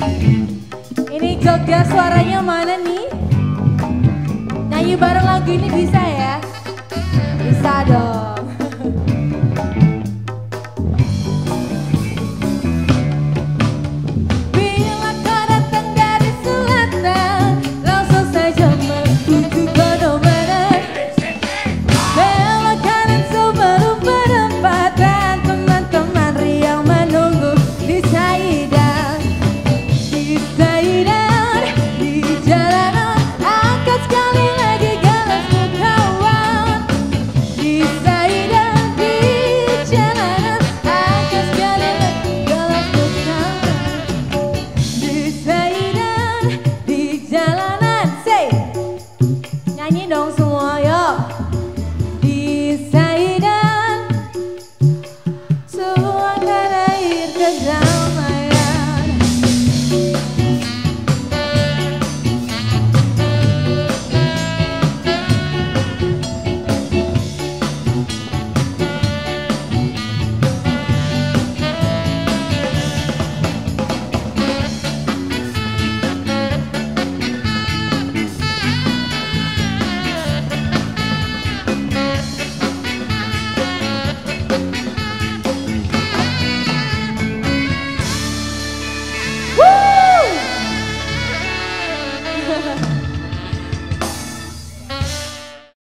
Ini Jogja suaranya mana nih? Nyanyi bareng lagu ini bisa ya?